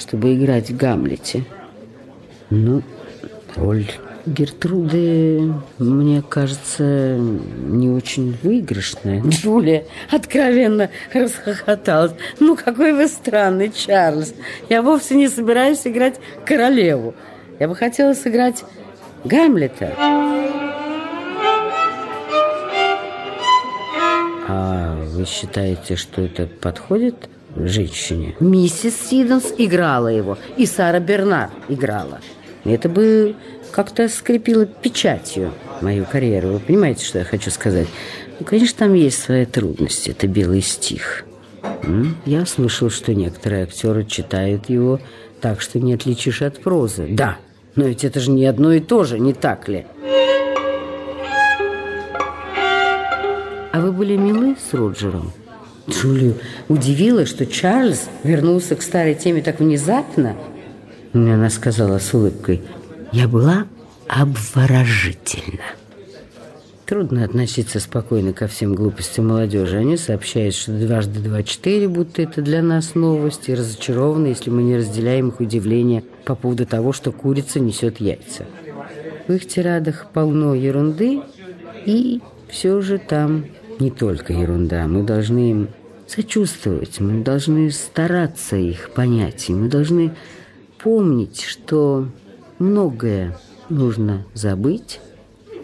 чтобы играть в Гамлете. Ну, роль Гертруды, мне кажется, не очень выигрышная. Джулия откровенно расхохоталась. Ну, какой вы странный, Чарльз. Я вовсе не собираюсь играть королеву. Я бы хотела сыграть Гамлета. А вы считаете, что это подходит женщине? Миссис Сиденс играла его, и Сара Бернар играла. Это бы как-то скрепило печатью мою карьеру. Вы понимаете, что я хочу сказать? Ну, конечно, там есть свои трудности. Это белый стих. Я слышал, что некоторые актеры читают его так, что не отличишь от прозы. Да, но ведь это же не одно и то же, не так ли? А вы были милы с Роджером? Джулию удивило, что Чарльз вернулся к старой теме так внезапно. Она сказала с улыбкой – я была обворожительна. Трудно относиться спокойно ко всем глупостям молодежи. Они сообщают, что дважды два четыре, будто это для нас новости, и разочарованы, если мы не разделяем их удивление по поводу того, что курица несет яйца. В их тирадах полно ерунды, и все же там не только ерунда. Мы должны им сочувствовать, мы должны стараться их понять, и мы должны помнить, что Многое нужно забыть,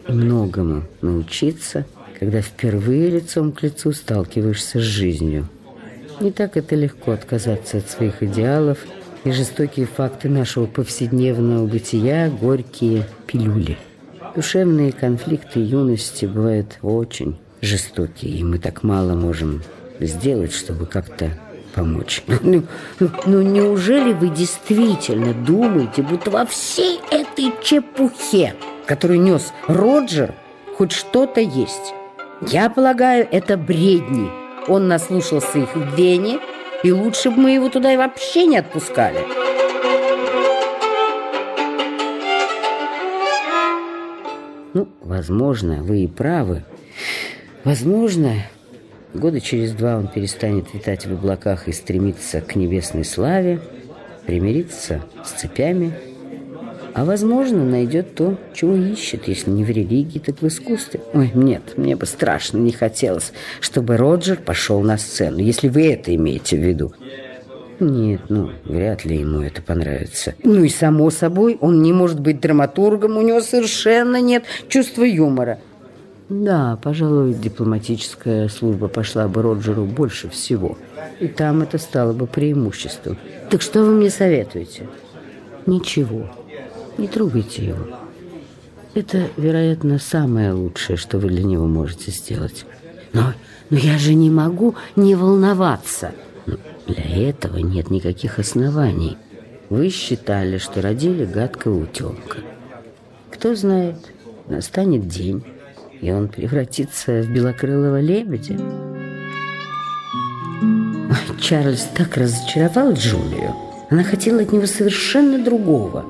многому научиться, когда впервые лицом к лицу сталкиваешься с жизнью. Не так это легко отказаться от своих идеалов, и жестокие факты нашего повседневного бытия – горькие пилюли. Душевные конфликты юности бывают очень жестокие, и мы так мало можем сделать, чтобы как-то помочь. Ну, ну, ну неужели вы действительно думаете, будто во всей этой чепухе, которую нес Роджер, хоть что-то есть? Я полагаю, это бредни. Он наслушался их в Вене, и лучше бы мы его туда и вообще не отпускали. Ну, возможно, вы и правы. Возможно, Года через два он перестанет витать в облаках и стремиться к небесной славе, примириться с цепями, а, возможно, найдет то, чего ищет, если не в религии, так в искусстве. Ой, нет, мне бы страшно не хотелось, чтобы Роджер пошел на сцену, если вы это имеете в виду. Нет, ну, вряд ли ему это понравится. Ну и само собой, он не может быть драматургом, у него совершенно нет чувства юмора. Да, пожалуй, дипломатическая служба пошла бы Роджеру больше всего. И там это стало бы преимуществом. Так что вы мне советуете? Ничего. Не трогайте его. Это, вероятно, самое лучшее, что вы для него можете сделать. Но, но я же не могу не волноваться. Но для этого нет никаких оснований. Вы считали, что родили гадкого утенка. Кто знает, настанет день и он превратится в белокрылого лебедя. Чарльз так разочаровал Джулию. Она хотела от него совершенно другого.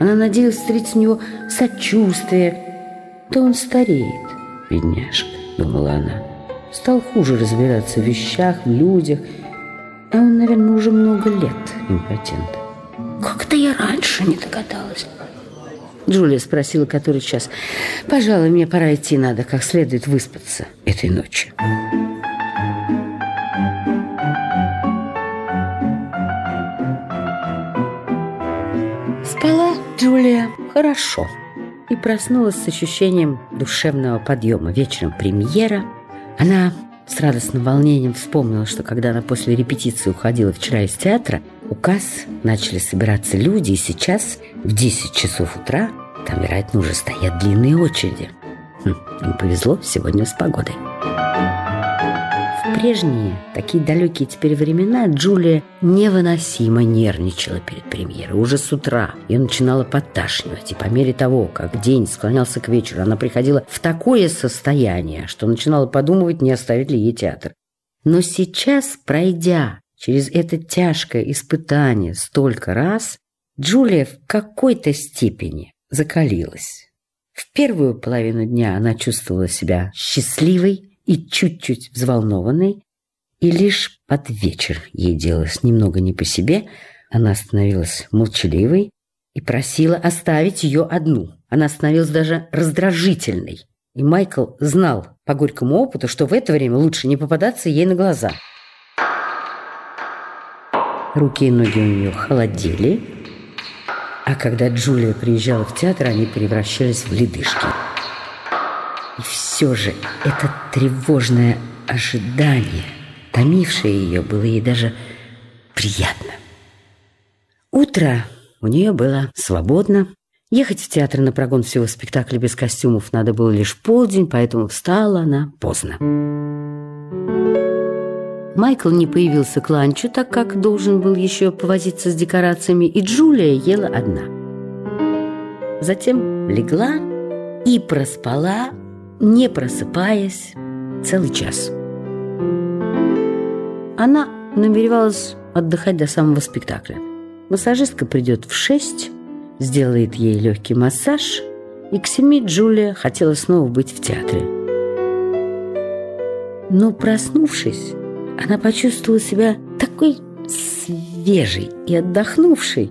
Она надеялась встретить у него сочувствие. То он стареет, бедняжка, думала она. Стал хуже разбираться в вещах, в людях. А он, наверное, уже много лет импотент. Как-то я раньше не догадалась. Джулия спросила, который час. «Пожалуй, мне пора идти, надо как следует выспаться этой ночью». Спала Джулия хорошо и проснулась с ощущением душевного подъема. Вечером премьера. Она с радостным волнением вспомнила, что когда она после репетиции уходила вчера из театра, указ начали собираться люди, и сейчас в 10 часов утра там, вероятно, уже стоят длинные очереди. Хм, им повезло сегодня с погодой. В прежние, такие далекие теперь времена, Джулия невыносимо нервничала перед премьерой. Уже с утра ее начинала подташнивать. И по мере того, как день склонялся к вечеру, она приходила в такое состояние, что начинала подумывать, не оставить ли ей театр. Но сейчас, пройдя через это тяжкое испытание столько раз, Джулия в какой-то степени закалилась. В первую половину дня она чувствовала себя счастливой и чуть-чуть взволнованной, и лишь под вечер ей делалось немного не по себе, Она становилась молчаливой и просила оставить ее одну. Она становилась даже раздражительной. И Майкл знал по горькому опыту, что в это время лучше не попадаться ей на глаза. Руки и ноги у нее холодели, а когда Джулия приезжала в театр, они превращались в ледышки. И все же это тревожное ожидание, томившее ее, было ей даже приятно. Утро у нее было свободно. Ехать в театр на прогон всего спектакля без костюмов надо было лишь полдень, поэтому встала она поздно. Майкл не появился к ланчу, так как должен был еще повозиться с декорациями, и Джулия ела одна. Затем легла и проспала, не просыпаясь, целый час. Она намеревалась отдыхать до самого спектакля. Массажистка придет в шесть, сделает ей легкий массаж, и к семи Джулия хотела снова быть в театре. Но проснувшись, она почувствовала себя такой свежей и отдохнувшей,